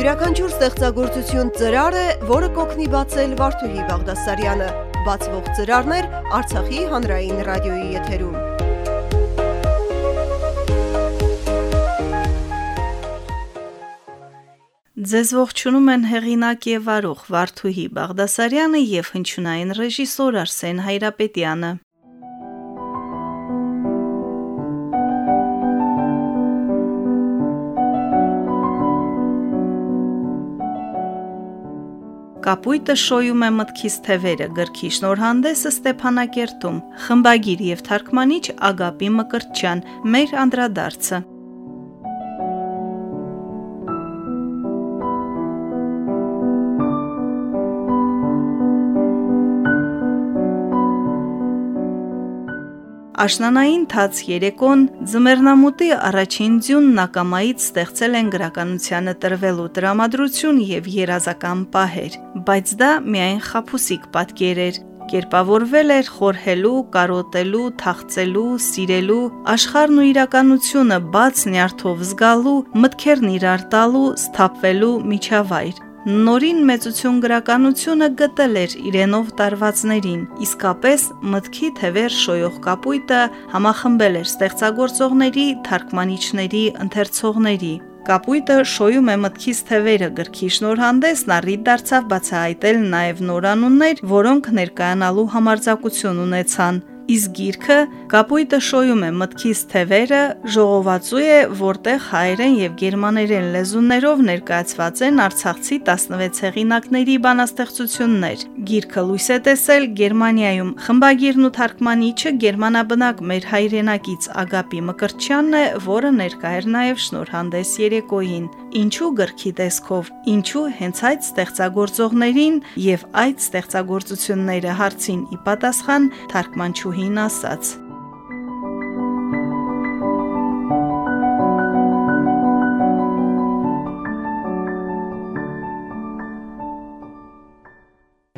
Յուրաքանչյուր ստեղծագործություն ծրար է, որը կօգնի բացել Վարդուհի Բաղդասարյանը։ Բացվող ծրարներ Արցախի հանրային ռադիոյի եթերում։ Ձեզ ողջունում են հեղինակ եւ արող Վարդուհի Բաղդասարյանը եւ հնչյունային ռեժիսոր Արսեն Հայրապետյանը։ Կապույտը շոյում է մտքիս թևերը գրքի շնորհանդեսը Ստեփանակերտում խմբագիր եւ թարգմանիչ Ագապի Մկրտչյան մեր անդրադարձը Աշնանային թաց երեկոն ձմեռնամուտի առաջին ձյունն ակամայից ստեղծել են գրականությանը տրվելու տրամադրություն եւ երազական պահեր, բայց դա միայն խափուսիկ պատկեր էր, կերպավորվել էր խորհելու, կարոտելու, թախծելու, սիրելու, աշխարհն ու իրականությունը բաց նյարդով զգալու, մտքերն իրար տալու, սթափվելու միջավայր։ Նորին մեծություն գրականությունը գտել էր իրենով տարվածներին, իսկապես մտքի թևեր շոյող կապույտը համախմբել էր ստեղծագործողների, թարգմանիչների, ընթերցողների։ Կապույտը շոյում է մտքից թևերը գրքի շնորհանդեսն առիթ դարձավ բացահայտել նաև նորանուններ, որոնք ներկայանալու համարձակություն ունեցան իսկ գիրքը կապույտը շոյում է մտքից թևերը, ժողովածու է, որտեղ հայերեն եւ գերմաներեն լեզուներով ներկայացված են Արցախցի 16 հեղինակների բանաստեղծություններ։ Գիրքը լույս է տեսել Գերմանիայում։ Խմբագիրն ու թարգմանիչը գերմանաբնակ մեր հայրենակից Ագապի Մկրտչյանն է, որը ներկա էր նաեւ շնորհանդես երեկոյին։ Ինչու գրքի տեսքով, ինչու հենց այդ ստեղծագործողներին եւ այդ ստեղծագործությունները հարցին ի պատասխան թարգմանչուհի Ահին ասաց.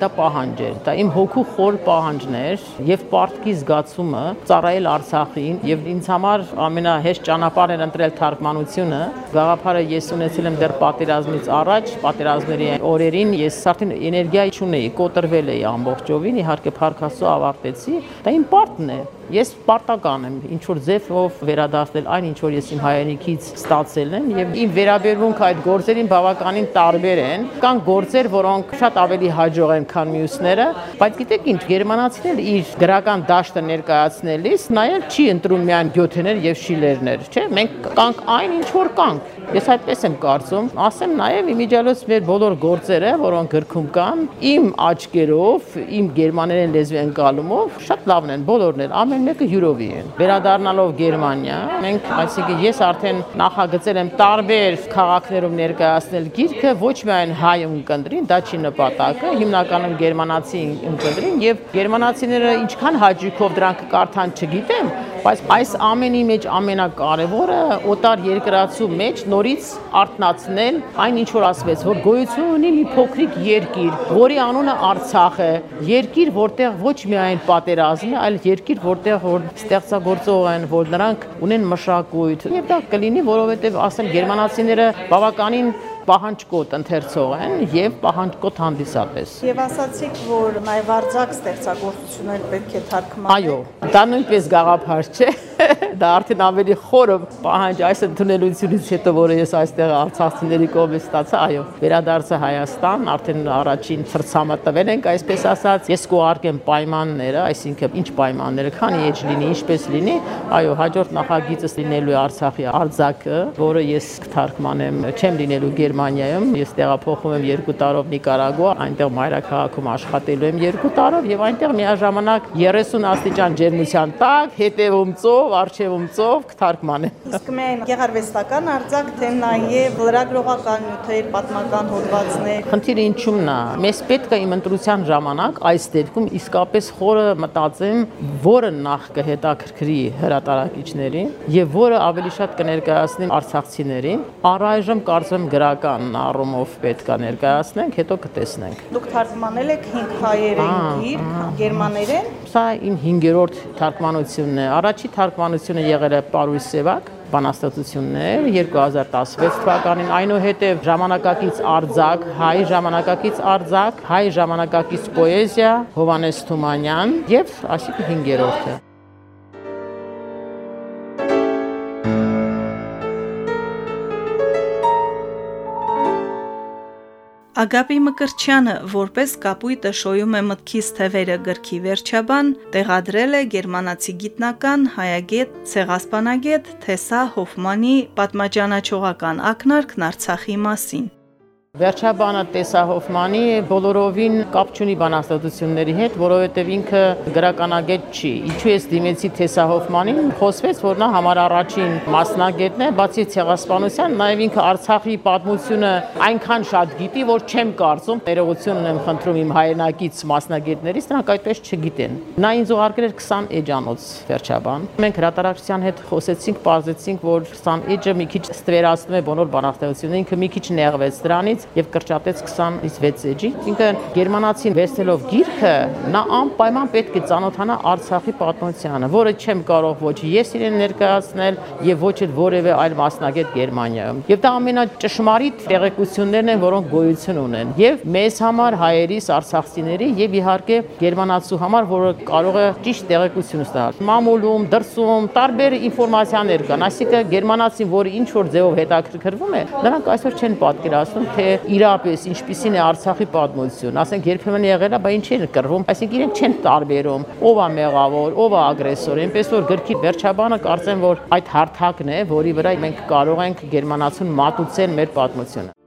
Դա պահանջ էր, դա իմ հոգու խոր պահանջն էր եւ պարտքի զգացումը ծառայել Արցախին եւ ինձ համար ամենահեշտ ճանապարհն էր ընտրել թարգմանությունը։ Գաղափարը ես ունեցել եմ դեռ պատերազմից առաջ, պատերազմների օրերին ես արդեն էներգիա չունեի, կոտրվել էի ամբողջովին, իհարկե փառքաստու ավարտեցի։ Դա իմ պարտն է, Ես պարտական եմ ինչ որ ձևով վերադարձնել այն ինչ որ ես իմ հայրենիքից ստացել եմ եւ իմ վերաբերմունքը այդ գործերին բավականին տարբեր են։ Կան գործեր, որոնք շատ ավելի հաջող են, քան մյուսները, բայց գիտեք ինչ, գերմանացիները իր գրական դաշտը ներկայացնելիս նաեւ չի ընտրում միայն գյոթեներ եւ շիլերներ, չէ՞։ Մենք կանք այն ինչ որ կանք Ես այդպես եմ կարծում, ասեմ նաև իմիջիալոց մեր բոլոր գործերը, որոնք գրքում կան, իմ աչքերով, իմ գերմաներեն լեզվի ընկալումով շատ լավն են, բոլորն են, ամեն մեկը յուրովի են։ Վերադառնալով Գերմանիա, մենք, այսինքն ես արդեն նախագծել եմ տարբեր քաղաքներում ներկայացնել գիրքը ոչ միայն հայ ունկնդրին, դա չի նպատակը, հիմնականում գերմանացի ունկնդրին եւ գերմանացիները ինչքան հաճույքով դրանք կարդան չգիտեմ, բայց այս ամենի մեջ ամենակարևորը օտար երկրացու մեջ նորից արտնացնել այն ինչ որ ասվեց, որ գոյություն ունի մի փոքրիկ երկիր, որի անունը Արցախ է, երկիր, որտեղ ոչ միայն պատերազմ է, այլ երկիր, որտեղ որ ստեղծագործող են, որ նրանք ունեն մշակույթ։ Եվ դա կլինի, որովհետև ասեմ գերմանացիները բավականին պահանջկոտ ընթերցող են եւ պահանջկոտ հանդիսատես։ Եվ ասացիք, որ նաև արձակ ստեղծագործություններ պետք է թարգմանել։ Այո, դա նույնպես գաղափար չէ դա արդեն ավելի խորը պահանջ այս ընդունելությունից հետո, որը ես այստեղ արցախցիների կողմից ստացա, այո, վերադարձը Հայաստան, արդեն առաջին ծրցամը տվել ենք, այսպես ասած, ես կուղարկեմ պայմանները, այսինքն ինչ պայմանները, քանի էջ լինի, ինչպես լինի, այո, հաջորդ նախագիծս լինելու է Արցախի արձակը, որը ես կթարգմանեմ, չեմ լինելու Գերմանիայում, ես տեղափոխվում եմ 2 տարով Նիկարագուա, այնտեղ մայրաքաղաքում աշխատելու եմ 2 տարով եւ այնտեղ միաժամանակ 30 աստիճան ջերմության տակ հետևում ծով ծով, արչևում ծով կթարգմանեմ։ Իսկ միայն գեղարվեստական արձակ, թե նաև լրագրողական նյութեր, պատմական հոդվածներ։ Խնդիրը ինչումն է։ Մեզ պետք է իմ ընտրության ժամանակ այս դեպքում իսկապես խորը մտածեմ, որը նախ կհետաքրքրի հրատարակիչներին եւ որը ավելի շատ կներկայացնի արցախցիներին։ Առայժմ կարծեմ գրական առումով պետք է ներկայացնենք, հետո կտեսնենք։ Դուք թարգմանել եք 5 հայերեն գիր, գերմաներեն։ Սա իմ 5-րդ թարգմանությունն է։ Առաջի թարգման թարգմանությունը եղել է Պարույս Սևակ բանաստեղծություններ 2016 թվականին, այնուհետև ժամանակակից արձակ, հայ ժամանակակից արձակ, հայ ժամանակակից պոեզիա Հովանես Թումանյան եւ այսինքն 5-րդը Ագապի Մկրչյանը որպես կապույտը շոյում է մտքից թևերը գրքի վերջաբան, տեղադրել է գերմանացի գիտնական հայագետ ցեղասպանագետ Թեսա Հոֆմանի պատմաճանաչողական ակնարկն Արցախի մասին։ Վերջաբանը Տեսա Հոֆմանի բոլորովին կապ չունի բանաստեղծությունների հետ, որովհետև ինքը գրականագետ չի։ Ինչու ես դիմեցի Տեսա Հոֆմանին, խոսվեց, որ նա համար առաջին մասնագետն է, բացի ցեղասպանության, նաև ինքը Արցախի պատմությունը այնքան շատ գիտի, որ չեմ կարծում, ներողություն ունեմ խնդրում իմ հայրենակից մասնագետներից, նրանք այդպես չգիտեն։ Նա ինձ ուղարկել էր 20 էջանոց վերջաբան։ Մենք հրատարակչության հետ խոսեցինք, ողջեցինք, որ 20 էջը մի քիչ ստվերացնում է բոլոր բանաստեղծությունը, ինքը մի քիչ նեղվեց դրանից էջից եւ կրճատեց 20-ից 6 էջի։ Ինքը գերմանացին վերցնելով գիրքը, նա անպայման պետք է ճանոթանա Արցախի պատմությանը, որը չեմ կարող ոչ ես իրեն ներկայացնել եւ ոչ էլ որևէ այլ մասնագետ Գերմանիայում։ Եւ դա ամենաճշմարիտ տեղեկություններն են, որոնք գոյություն ունեն եւ մեզ համար հայերիս, արցախցիների եւ իհարկե գերմանացու համար, որը կարող է ճիշտ տեղեկություն ստանալ։ Մամուլում, դրսում տարբեր ինֆորմացիաներ կան, այսինքն գերմանացին, որը ինչ որ ձևով հետաքրքրվում է, նրանք այսօր չեն պատկերացնում, թե իրապես ինչպիսին է Արցախի պատմություն։ Ասենք երբեմն եղել է, բայց ինչ են կռվում, այսինքն իրենք չեն տարբերում ով է մեղավոր, ով է ագրեսոր։ Այնպես որ գրքի վերջաբանը կարծեմ, որ այդ հարթակն է, որի վրա մենք կարող ենք գերմանացուն մատուցել մեր պատմությունը։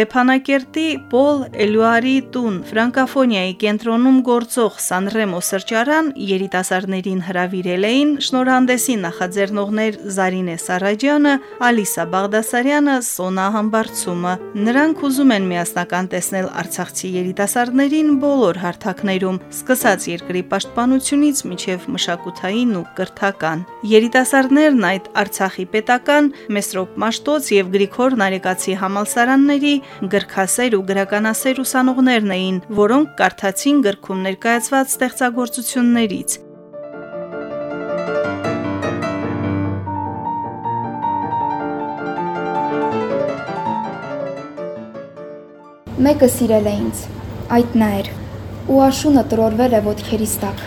Ստեփանակերտի Պոլ Էլուարի տուն ֆրանկաֆոնիայի կենտրոնում գործող Սանրեմո սրճարան երիտասարդներին հրավիրել էին շնորհանդեսի նախաձեռնողներ Զարինե Սարաջյանը, Ալիսա Բաղդասարյանը, Սոնա Համբարձումը։ Նրանք ուզում են միասնական տեսնել Արցախցի երիտասարդներին բոլոր հարթակներում, սկսած երկրի պաշտպանությունից մինչև մշակութային ու կրթական։ Երիտասարդներն այդ Արցախի պետական Մեսրոպ Մաշտոց եւ Գրիգոր Նարեկացի համալսարանների գրքասեր ու գրականասեր ուսանողներն էին, որոնք կարդացին գրքում ներկայացված ստեղծագործություններից։ Մեկը սիրել է ինձ, այդ նա էր, ու աշունը տրորվել է ոտքերիս տակ։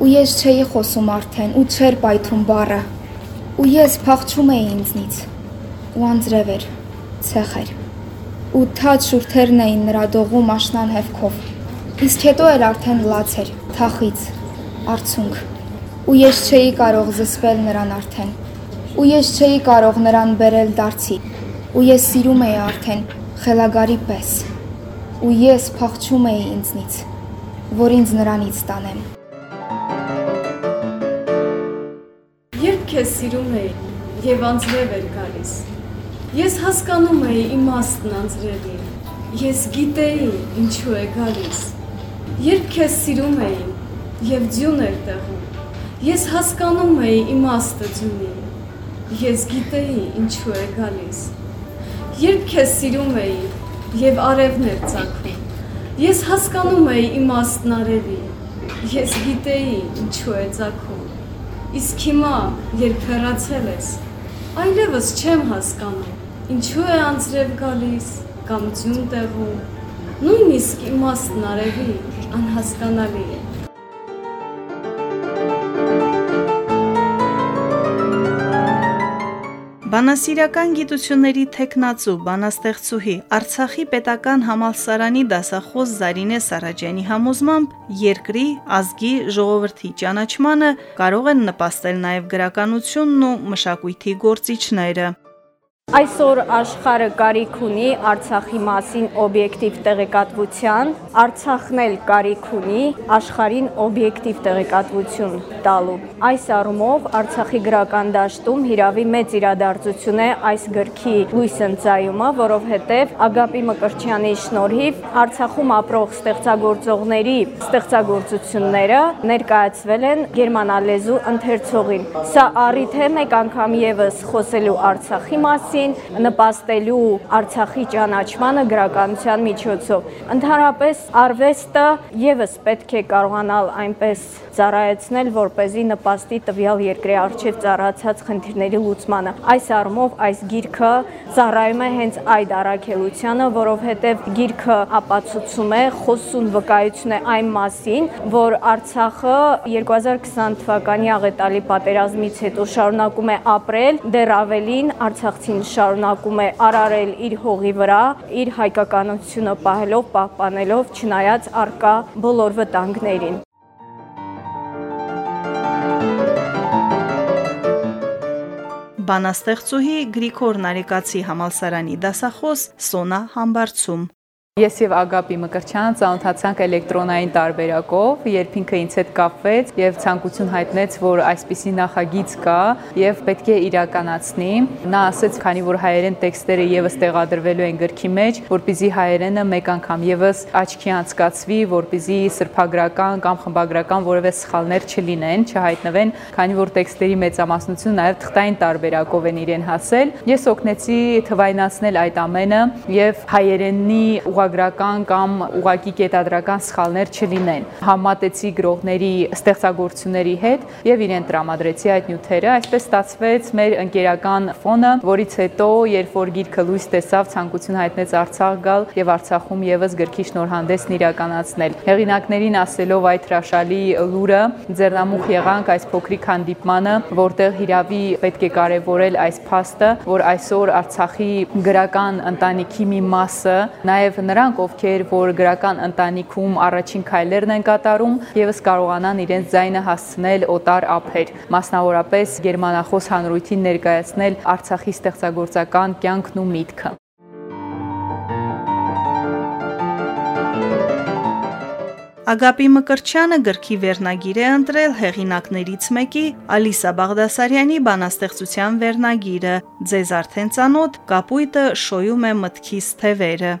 Ու ես չէի խոսում արդեն, ու չէր պայթում բառը։ Ու ես փախչում էի ինձնից։ Ու անձրև էր, ցեխ էր ու թաց շուրթերն էին նրա դողում աշնան հևքով։ Իսկ հետո էլ արդեն լաց էր, թախից, արցունք։ Ու ես չէի կարող զսպել նրան արդեն։ Ու ես չէի կարող նրան բերել դարձի։ Ու ես սիրում էի արդեն խելագարի պես։ Ու ես փախչում էի ինձնից, որ ինձ նրանից տանեմ։ Երբ քեզ սիրում էի եւ անձրև էր գալիս, Ես հասկանում էի իմաստն անձրևի։ Ես գիտեի ինչու է գալիս։ Երբ քեզ սիրում էի եւ ձյուն էր տեղում, ես հասկանում էի իմաստը ձյունի։ Ես գիտեի ինչու է գալիս։ Երբ քեզ սիրում էի եւ արևն էր ցակվում, ես հասկանում էի իմաստն արևի։ Ես գիտեի ինչու է ցակվում։ Իսկ հիմա, երբ հեռացել ես, այլևս չեմ հասկանում Ինչու է անձրև գալիս կամ ձյուն տեղում։ Նույնիսկ իմաստն արևի անհասկանալի է։ Բանասիրական գիտությունների տեխնացու, բանաստեղծուհի, Արցախի պետական համալսարանի դասախոս Զարինե Սարաջյանի համոզմամբ երկրի, ազգի, ժողովրդի ճանաչմանը կարող են նպաստել նաև գրականությունն ու մշակույթի գործիչները։ Այսօր աշխարհը կարիք ունի Արցախի մասին օբյեկտիվ տեղեկատվության, Արցախն էլ կարիք ունի աշխարհին օբյեկտիվ տեղեկատվություն տալու։ Այս առումով Արցախի գրական դաշտում հիրավի մեծ իրադարձություն է այս գրքի լույս ընծայումը, որովհետև Ագապի Մկրտչյանի շնորհիվ Արցախում ապրող ստեղծագործողների ստեղծագործությունները ներկայացվել են գերմանալեզու ընթերցողին։ Սա առիթ է մեկ անգամ եւս խոսելու Արցախի մասին ազգին, նպաստելու Արցախի ճանաչմանը գրականության միջոցով։ Ընդհանրապես արվեստը եւս պետք է կարողանալ այնպես ծառայեցնել, որ เป զի նպաստի տվյալ երկրի արժև ծառացած խնդիրների լուծմանը։ Այս առումով այս գիրքը ծառայում է հենց այդ առաքելությանը, որովհետև գիրքը ապացուցում է, խոսուն վկայություն է այն մասին, որ Արցախը 2020 թվականի աղետալի պատերազմից հետո շարունակում է ապրել, դեռ ավելին Արցախցին շարունակում է արարել իր հողի վրա, իր հայկականությունը պահելով, պահպանելով, չնայած արկա բոլոր վտանգներին։ Բանաստեղծուհի Գրիգոր Նարեկացի համալսարանի դասախոս Սոնա Համբարձում Ես եւ Ագապի Մկրչյանը ծանոթացանք էլեկտրոնային տարբերակով, երբ ինքը ինձ հետ կապվեց եւ ցանկություն հայտնեց, որ այսպիսի նախագիծ կա եւ պետք է իրականացնի։ Նա ասաց, քանի որ հայերեն տեքստերը եւս տեղադրվելու են գրքի մեջ, որpիզի հայերենը մեկ անգամ եւս աչքի անցկացվի, որpիզի սրբագրական կամ խմբագրական որևէ սխալներ չլինեն, չհայտնվեն, քանի որ տեքստերի մեծամասնությունը նաեւ թղթային տարբերակով են իրեն հասել։ Ես օգնեցի թվայնացնել այդ ամենը եւ հայերենի ուղագրական կամ ուղակի կետադրական սխալներ չլինեն։ Համատեցի գրողների ստեղծագործությունների հետ եւ իրեն տրամադրեցի այդ նյութերը, այսպես ստացվեց մեր ընկերական ֆոնը, որից հետո, երբ որ գիրքը լույս տեսավ, ցանկություն հայտնեց Արցախ գալ եւ Արցախում եւս գրքի շնորհանդեսն իրականացնել։ Հեղինակներին ասելով այդ հրաշալի լուրը, ձեռնամուխ եղանք այս փոքրիկ հանդիպմանը, որտեղ հիրավի պետք է կարևորել այս փաստը, որ այսօր Արցախի գրական ընտանիքի մի մասը նաեւ նրանք, ովքեր որ գրական ընտանիքում առաջին քայլերն են կատարում, եւս կարողանան իրենց ձայնը հասցնել օտար ափեր, մասնավորապես գերմանախոս հանրույթին ներկայացնել Արցախի ստեղծագործական կյանքն ու միտքը։ Ագապի Մկրչյանը գրքի վերնագիր է ընտրել հեղինակներից մեկի Ալիսա Բաղդասարյանի բանաստեղծության վերնագիրը։ Ձեզ արդեն ծանոթ կապույտը շոյում է մտքիս թևերը։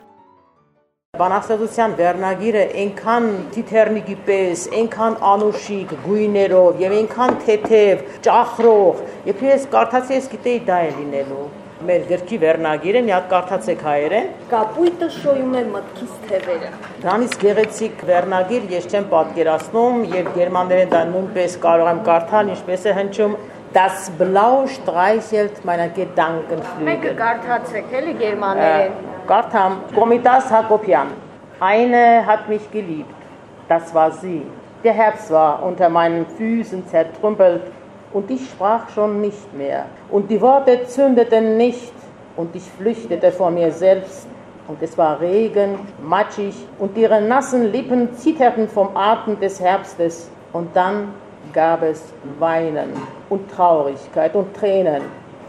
Բանաստեղծության վերնագիրը այնքան թիթեռնիկի պես, այնքան անուշիկ գույներով եւ այնքան թեթև, ճախրող, երբ ես կարդացի, ես գիտեի դա է լինելու մեր գրքի վերնագիրը մի հատ կարդացեք հայերեն կապույտը շոյում է մտքիս թևերը դրանից գեղեցիկ վերնագիր ես չեմ պատկերացնում եւ գերմաներեն դա նույնպես կարող եմ կարդալ ինչպես է հնչում Das Blau streichelt meine Gedankenflügel. Äh, Gartam, Komitas Hakopian. Eine hat mich geliebt. Das war sie. Der Herbst war unter meinen Füßen zertrümpelt und ich sprach schon nicht mehr. Und die Worte zündeten nicht und ich flüchtete vor mir selbst. Und es war Regen, matschig und ihre nassen Lippen zitterten vom Atem des Herbstes. Und dann gab es Weinen und Traurigkeit und Tränen.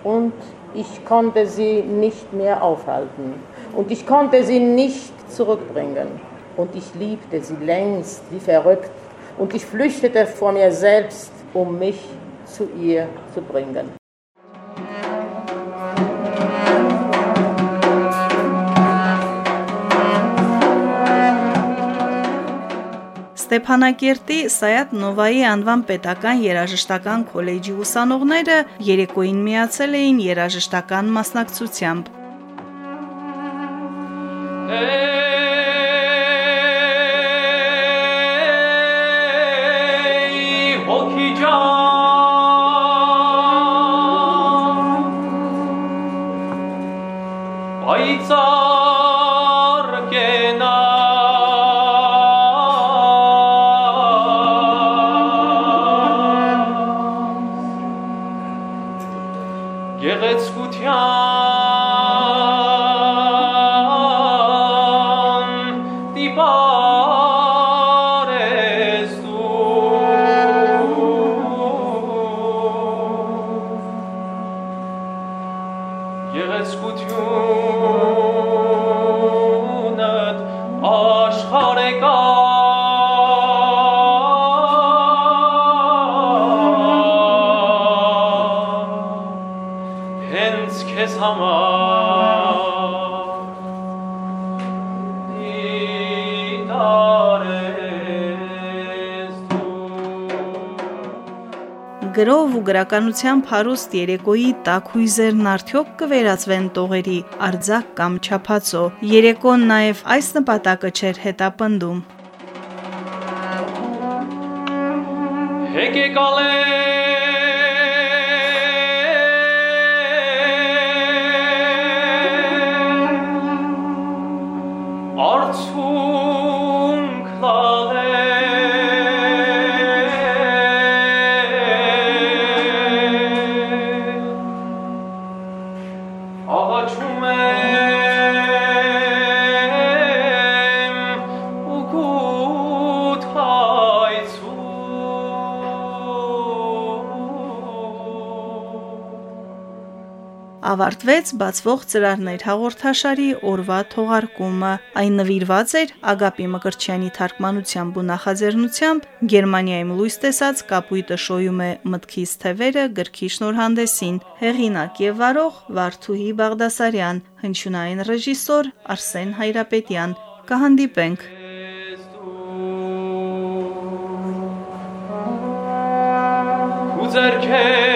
Und ich konnte sie nicht mehr aufhalten. Und ich konnte sie nicht zurückbringen. Und ich liebte sie längst wie verrückt. Und ich flüchtete vor mir selbst, um mich zu ihr zu bringen. Ստեփանակերտի Սայաթ Նովայի անվան պետական երաժշտական քոլեջի ուսանողները երեկոին միացել էին երաժշտական մասնակցությամբ։ գրով ու գրականության փարուստ երեկոյի տակույզերն արդյոք կվերածվեն տողերի արձակ կամ չափածո։ Երեկոն նաև այս նպատակը չէր հետապնդում։ Հեկեկալե ավարտվեց բացվող ծրարներ հաղորդաշարի օրվա թողարկումը։ Այն նվիրված էր Ագապի Մկրտչյանի թարգմանությամբ ու նախաձեռնությամբ Գերմանիայում լույս տեսած կապույտը շոյում է մտքից թևերը գրքի շնորհանդեսին։ Հեղինակ եւ վարող Վարդուհի Բաղդասարյան, հնչյունային ռեժիսոր Արսեն Հայրապետյան։ Կհանդիպենք Ձերքեր